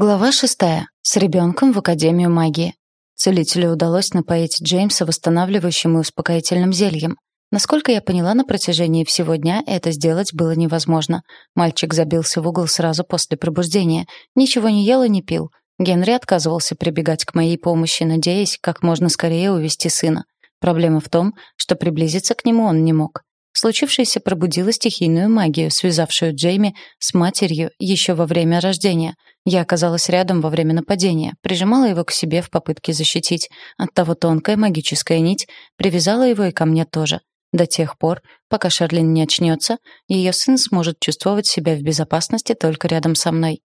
Глава шестая. С ребенком в Академию магии. Целителю удалось напоить Джеймса восстанавливающим и успокоительным зельем. Насколько я поняла, на протяжении всего дня это сделать было невозможно. Мальчик забился в угол сразу после пробуждения. Ничего не ел и не пил. Генри отказывался прибегать к моей помощи, надеясь как можно скорее увести сына. Проблема в том, что приблизиться к нему он не мог. Случившееся пробудило стихийную магию, связавшую Джейми с матерью еще во время рождения. Я оказалась рядом во время нападения, прижимала его к себе в попытке защитить. Оттого тонкая магическая нить привязала его и ко мне тоже. До тех пор, пока Шарлин не очнется, ее сын сможет чувствовать себя в безопасности только рядом со мной.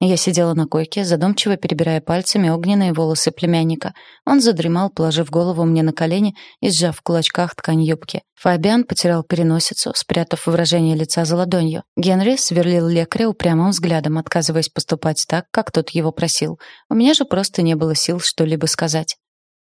Я сидела на койке, задумчиво перебирая пальцами огненные волосы племянника. Он задремал, положив голову мне на колени и сжав в кулачках ткань юбки. Фабиан потерял переносицу, спрятав выражение лица за ладонью. Генри сверлил лекаря упрямым взглядом, отказываясь поступать так, как тот его просил. У меня же просто не было сил что-либо сказать.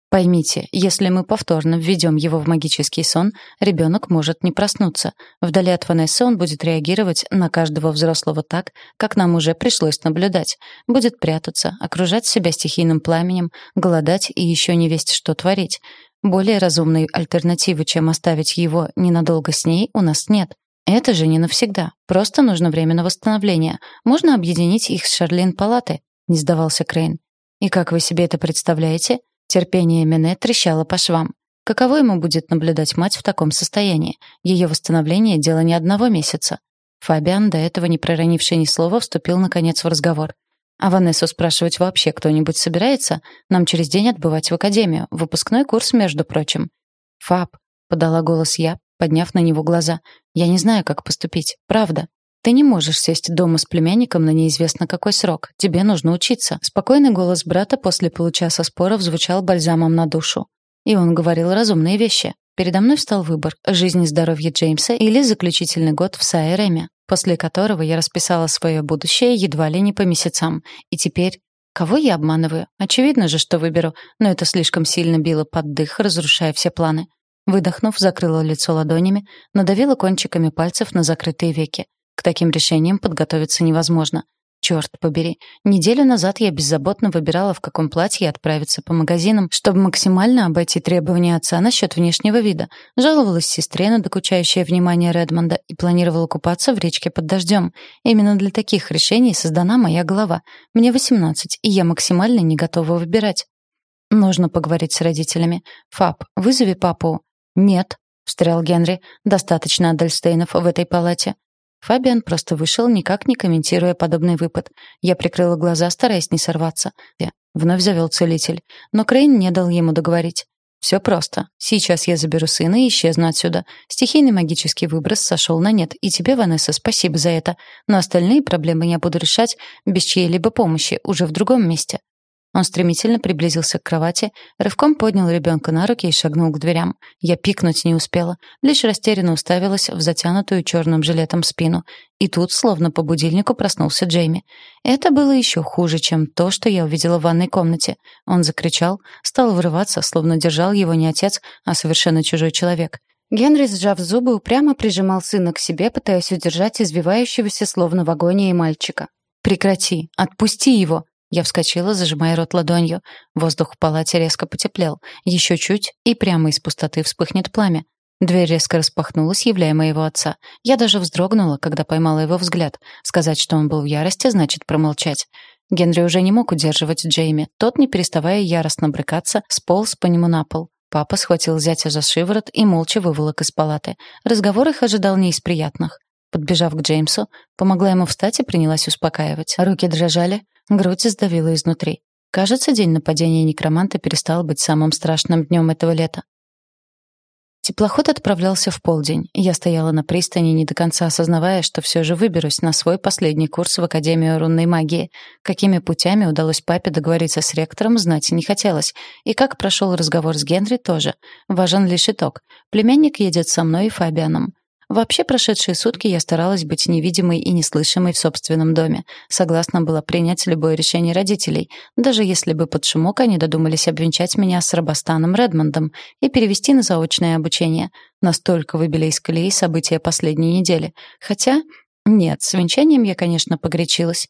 Поймите, если мы повторно введем его в магический сон, ребенок может не проснуться. Вдали от Ванессы он будет реагировать на каждого взрослого так, как нам уже пришлось наблюдать. Будет прятаться, окружать себя стихийным пламенем, голодать и еще не весть что творить. Более разумной альтернативы, чем оставить его ненадолго с ней, у нас нет. Это же не навсегда. Просто нужно время на восстановление. Можно объединить их с Шарлин палаты, не сдавался Крейн. И как вы себе это представляете? Терпение Мене трещало по швам. Каково ему будет наблюдать мать в таком состоянии? Ее восстановление — дело не одного месяца. Фабиан, до этого не проронивший ни слова, вступил, наконец, в разговор. «А Ванессу спрашивать вообще кто-нибудь собирается? Нам через день отбывать в академию. Выпускной курс, между прочим». «Фаб», — подала голос я, подняв на него глаза. «Я не знаю, как поступить. Правда. Ты не можешь сесть дома с племянником на неизвестно какой срок. Тебе нужно учиться. Спокойный голос брата после получаса споров звучал бальзамом на душу. И он говорил разумные вещи. Передо мной встал выбор — жизнь и здоровье Джеймса или заключительный год в Сайреме, после которого я расписала свое будущее едва ли не по месяцам. И теперь... Кого я обманываю? Очевидно же, что выберу, но это слишком сильно било под дых, разрушая все планы. Выдохнув, закрыла лицо ладонями, надавила кончиками пальцев на закрытые веки. К таким решениям подготовиться невозможно. Черт побери, неделю назад я беззаботно выбирала, в каком платье отправиться по магазинам, чтобы максимально обойти требования отца насчет внешнего вида. Жаловалась сестре на докучающее внимание Редмонда и планировала купаться в речке под дождем. Именно для таких решений создана моя голова. Мне 18, и я максимально не готова выбирать. Нужно поговорить с родителями. Фаб, вызови папу. Нет, встрял Генри. Достаточно Адельстейнов в этой палате. Фабиан просто вышел, никак не комментируя подобный выпад. Я прикрыла глаза, стараясь не сорваться. Вновь завел целитель. Но Крейн не дал ему договорить. Все просто. Сейчас я заберу сына и исчезну отсюда. Стихийный магический выброс сошел на нет, и тебе, Ванесса, спасибо за это. Но остальные проблемы я буду решать без чьей-либо помощи, уже в другом месте. Он стремительно приблизился к кровати, рывком поднял ребенка на руки и шагнул к дверям. Я пикнуть не успела, лишь растерянно уставилась в затянутую черным жилетом спину. И тут, словно по будильнику, проснулся Джейми. Это было еще хуже, чем то, что я увидела в ванной комнате. Он закричал, стал вырываться, словно держал его не отец, а совершенно чужой человек. Генри, сжав зубы, упрямо прижимал сына к себе, пытаясь удержать извивающегося, словно в агонии, мальчика. «Прекрати! Отпусти его!» Я вскочила, зажимая рот ладонью. Воздух в палате резко потеплел. Еще чуть, и прямо из пустоты вспыхнет пламя. Дверь резко распахнулась, являя моего отца. Я даже вздрогнула, когда поймала его взгляд. Сказать, что он был в ярости, значит промолчать. Генри уже не мог удерживать Джейми. Тот, не переставая яростно брыкаться, сполз по нему на пол. Папа схватил зятя за шиворот и молча выволок из палаты. Разговор их ожидал не из приятных. Подбежав к Джеймсу, помогла ему встать и принялась успокаивать. Руки дрожали, Грудь сдавила изнутри. Кажется, день нападения некроманта перестал быть самым страшным днем этого лета. Теплоход отправлялся в полдень. Я стояла на пристани, не до конца осознавая, что все же выберусь на свой последний курс в Академию рунной магии. Какими путями удалось папе договориться с ректором, знать не хотелось. И как прошел разговор с Генри тоже. Важен лишь итог. Племянник едет со мной и Фабианом. Вообще, прошедшие сутки я старалась быть невидимой и неслышимой в собственном доме. Согласна была принять любое решение родителей, даже если бы под шумок они додумались обвенчать меня с Робостаном Редмондом и перевести на заочное обучение. Настолько выбили из колеи события последней недели. Хотя, нет, с венчанием я, конечно, погорячилась.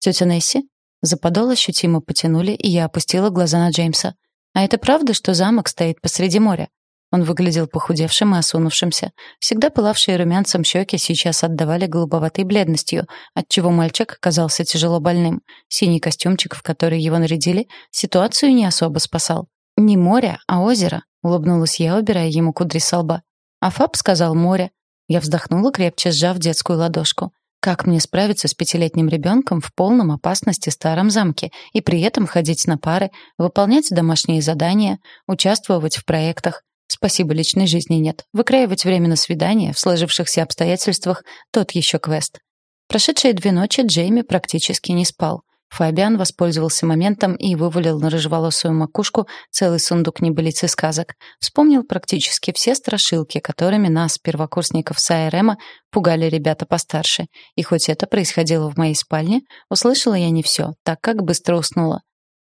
«Тетя Несси?» За подол ощутимо потянули, и я опустила глаза на Джеймса. «А это правда, что замок стоит посреди моря?» Он выглядел похудевшим и осунувшимся. Всегда пылавшие румянцем щеки сейчас отдавали голубоватой бледностью, отчего мальчик казался тяжело больным. Синий костюмчик, в который его нарядили, ситуацию не особо спасал. «Не море, а озеро», — улыбнулась я, убирая ему кудри со лба. А Фаб сказал «море». Я вздохнула, крепче сжав детскую ладошку. Как мне справиться с пятилетним ребенком в полном опасности старом замке и при этом ходить на пары, выполнять домашние задания, участвовать в проектах? Спасибо, личной жизни нет. Выкраивать время на свидание в сложившихся обстоятельствах — тот еще квест. Прошедшие две ночи Джейми практически не спал. Фабиан воспользовался моментом и вывалил на рыжеволосую макушку целый сундук небылиц и сказок. Вспомнил практически все страшилки, которыми нас, первокурсников САРМа, пугали ребята постарше. И хоть это происходило в моей спальне, услышала я не все, так как быстро уснула.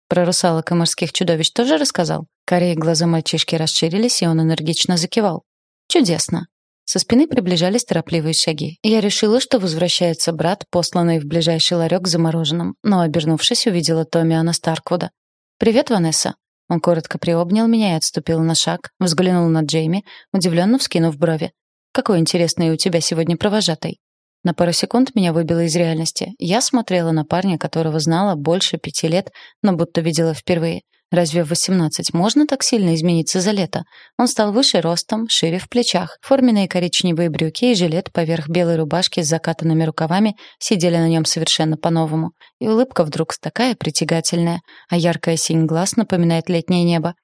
Про русалок и морских чудовищ тоже рассказал? Корее глаза мальчишки расширились, и он энергично закивал. Чудесно. Со спины приближались торопливые шаги. Я решила, что возвращается брат, посланный в ближайший ларек за мороженым, но, обернувшись, увидела Томиана Старквуда. «Привет, Ванесса». Он коротко приобнял меня и отступил на шаг, взглянул на Джейми, удивленно вскинув брови. «Какой интересный у тебя сегодня провожатый». На пару секунд меня выбило из реальности. Я смотрела на парня, которого знала больше пяти лет, но будто видела впервые. Разве в 18 можно так сильно измениться за лето? Он стал выше ростом, шире в плечах. Форменные коричневые брюки и жилет поверх белой рубашки с закатанными рукавами сидели на нем совершенно по-новому. И улыбка вдруг такая притягательная, а яркая синь глаз напоминает летнее небо.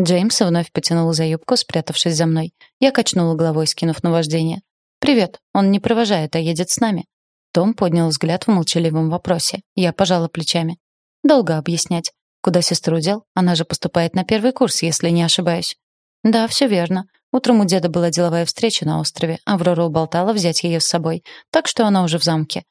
Джеймс вновь потянул за юбку, спрятавшись за мной. Я качнула головой, скинув наваждение. «Привет. Он не провожает, а едет с нами». Том поднял взгляд в молчаливом вопросе. Я пожала плечами. «Долго объяснять. Куда сестру дел? Она же поступает на первый курс, если не ошибаюсь». «Да, все верно. Утром у деда была деловая встреча на острове. Аврора уболтала взять ее с собой. Так что она уже в замке».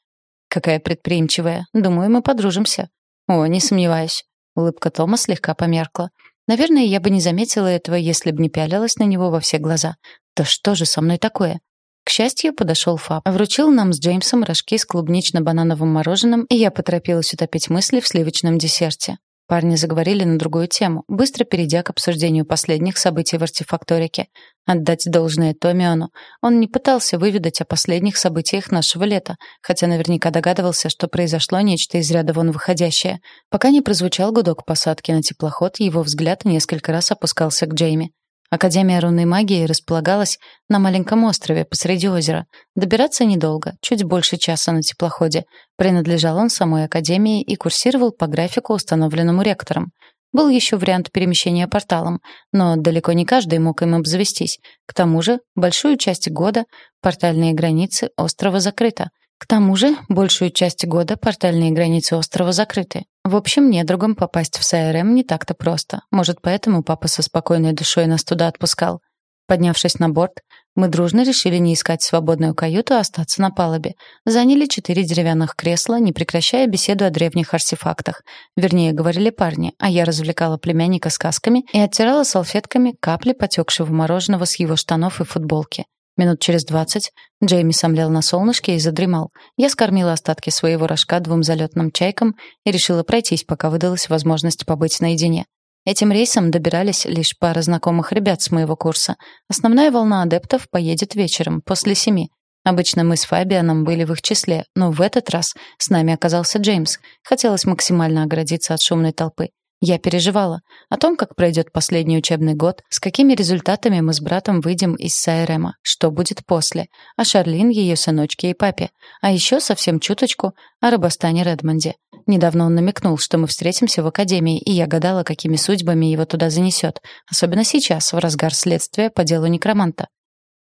«Какая предприимчивая. Думаю, мы подружимся». «О, не сомневаюсь». Улыбка Тома слегка померкла. Наверное, я бы не заметила этого, если бы не пялилась на него во все глаза. Да что же со мной такое? К счастью, подошел Фаб. Вручил нам с Джеймсом рожки с клубнично-банановым мороженым, и я поторопилась утопить мысли в сливочном десерте. Парни заговорили на другую тему, быстро перейдя к обсуждению последних событий в артефакторике. Отдать должное Томиону. Он не пытался выведать о последних событиях нашего лета, хотя наверняка догадывался, что произошло нечто из ряда вон выходящее. Пока не прозвучал гудок посадки на теплоход, его взгляд несколько раз опускался к Джейми. Академия рунной магии располагалась на маленьком острове посреди озера. Добираться недолго, чуть больше часа на теплоходе. Принадлежал он самой академии и курсировал по графику, установленному ректором. Был еще вариант перемещения порталом, но далеко не каждый мог им обзавестись. К тому же, большую часть года портальные границы острова закрыты. К тому же, большую часть года портальные границы острова закрыты. В общем, недругам попасть в СРМ не так-то просто. Может, поэтому папа со спокойной душой нас туда отпускал. Поднявшись на борт, мы дружно решили не искать свободную каюту, а остаться на палубе. Заняли четыре деревянных кресла, не прекращая беседу о древних артефактах. Вернее, говорили парни, а я развлекала племянника сказками и оттирала салфетками капли потекшего мороженого с его штанов и футболки. Минут через двадцать Джейми сомлел на солнышке и задремал. Я скормила остатки своего рожка двум залетным чайкам и решила пройтись, пока выдалась возможность побыть наедине. Этим рейсом добирались лишь пара знакомых ребят с моего курса. Основная волна адептов поедет вечером, после семи. Обычно мы с Фабианом были в их числе, но в этот раз с нами оказался Джеймс. Хотелось максимально оградиться от шумной толпы. Я переживала о том, как пройдет последний учебный год, с какими результатами мы с братом выйдем из Сайрема, что будет после, о Шарлин, ее сыночке и папе, а еще совсем чуточку о Рабостане Редмонде. Недавно он намекнул, что мы встретимся в академии, и я гадала, какими судьбами его туда занесет, особенно сейчас, в разгар следствия по делу некроманта.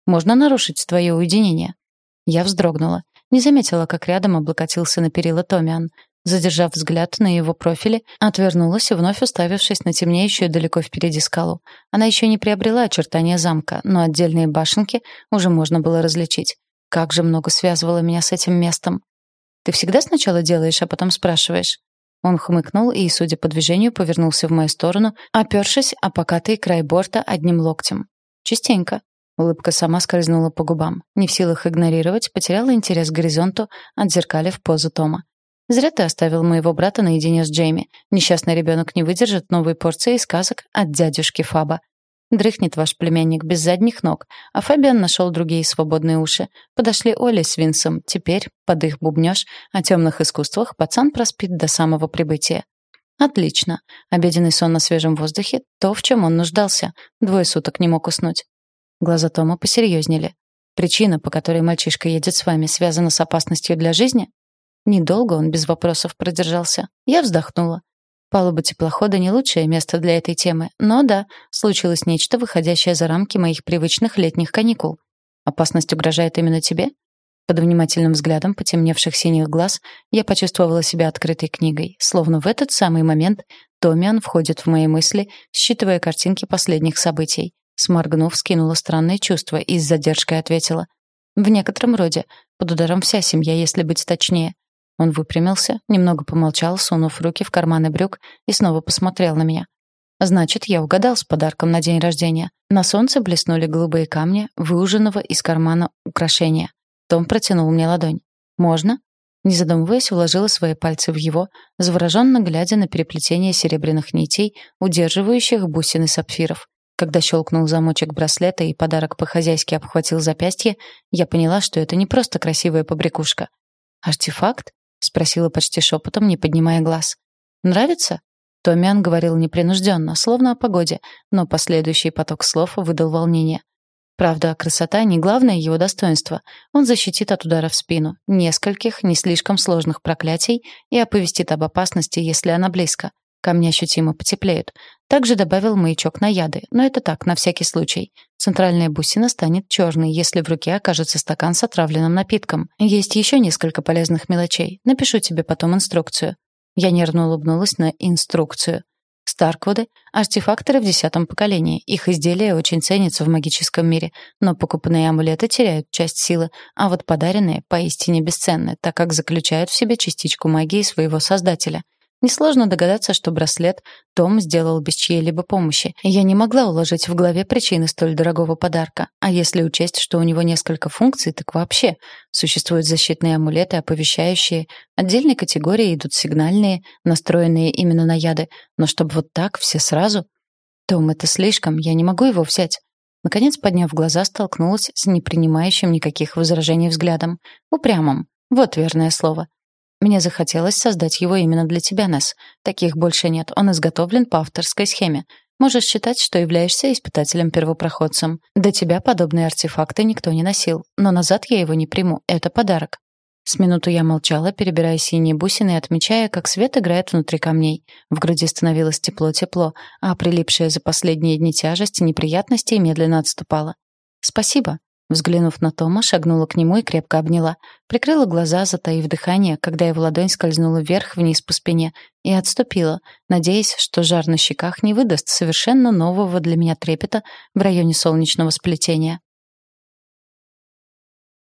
«Можно нарушить твое уединение?» Я вздрогнула. Не заметила, как рядом облокотился на перила Томиан. Задержав взгляд на его профиле, отвернулась, вновь уставившись на темнеющую далеко впереди скалу. Она еще не приобрела очертания замка, но отдельные башенки уже можно было различить. Как же много связывало меня с этим местом. «Ты всегда сначала делаешь, а потом спрашиваешь?» Он хмыкнул и, судя по движению, повернулся в мою сторону, опершись о покатый край борта одним локтем. «Частенько». Улыбка сама скользнула по губам. Не в силах игнорировать, потеряла интерес к горизонту, отзеркалив позу Тома. Зря ты оставил моего брата наедине с Джейми. Несчастный ребенок не выдержит новой порции сказок от дядюшки Фаба. Дрыхнет ваш племянник без задних ног, а Фабиан нашел другие свободные уши. Подошли Оля с Винсом. Теперь, под их бубнёж о темных искусствах, пацан проспит до самого прибытия. Отлично. Обеденный сон на свежем воздухе — то, в чем он нуждался. Двое суток не мог уснуть. Глаза Тома посерьезнели. Причина, по которой мальчишка едет с вами, связана с опасностью для жизни? Недолго он без вопросов продержался. Я вздохнула. Палуба теплохода не лучшее место для этой темы, но да, случилось нечто, выходящее за рамки моих привычных летних каникул. Опасность угрожает именно тебе? Под внимательным взглядом потемневших синих глаз я почувствовала себя открытой книгой, словно в этот самый момент Томиан входит в мои мысли, считывая картинки последних событий. Сморгнув, скинула странное чувство и с задержкой ответила. В некотором роде, под ударом вся семья, если быть точнее. Он выпрямился, немного помолчал, сунув руки в карманы брюк и снова посмотрел на меня. Значит, я угадал с подарком на день рождения. На солнце блеснули голубые камни, выуженного из кармана украшения. Том протянул мне ладонь. «Можно?» Не задумываясь, вложила свои пальцы в его, завороженно глядя на переплетение серебряных нитей, удерживающих бусины сапфиров. Когда щелкнул замочек браслета и подарок по-хозяйски обхватил запястье, я поняла, что это не просто красивая побрякушка. «Артефакт?» — спросила почти шепотом, не поднимая глаз. «Нравится?» Томиан говорил непринужденно, словно о погоде, но последующий поток слов выдал волнение. Правда, красота — не главное его достоинство. Он защитит от удара в спину, нескольких не слишком сложных проклятий и оповестит об опасности, если она близко. Камни ощутимо потеплеют. Также добавил маячок на яды, но это так, на всякий случай. Центральная бусина станет черной, если в руке окажется стакан с отравленным напитком. Есть еще несколько полезных мелочей. Напишу тебе потом инструкцию. Я нервно улыбнулась на инструкцию. Старквуды — артефакторы в десятом поколении. Их изделия очень ценятся в магическом мире, но покупанные амулеты теряют часть силы, а вот подаренные поистине бесценны, так как заключают в себе частичку магии своего создателя — Несложно догадаться, что браслет Том сделал без чьей-либо помощи. Я не могла уложить в голове причины столь дорогого подарка. А если учесть, что у него несколько функций, так вообще. Существуют защитные амулеты, оповещающие. Отдельной категории идут сигнальные, настроенные именно на яды. Но чтобы вот так, все сразу? Том, это слишком, я не могу его взять. Наконец, подняв глаза, столкнулась с непринимающим никаких возражений взглядом. Упрямым. Вот верное слово. Мне захотелось создать его именно для тебя, Несс. Таких больше нет. Он изготовлен по авторской схеме. Можешь считать, что являешься испытателем-первопроходцем. До тебя подобные артефакты никто не носил. Но назад я его не приму. Это подарок. С минуту я молчала, перебирая синие бусины и отмечая, как свет играет внутри камней. В груди становилось тепло-тепло, а прилипшая за последние дни тяжесть неприятностей медленно отступала. «Спасибо», Взглянув на Тома, шагнула к нему и крепко обняла. Прикрыла глаза, затаив дыхание, когда его ладонь скользнула вверх-вниз по спине, и отступила, надеясь, что жар на щеках не выдаст совершенно нового для меня трепета в районе солнечного сплетения.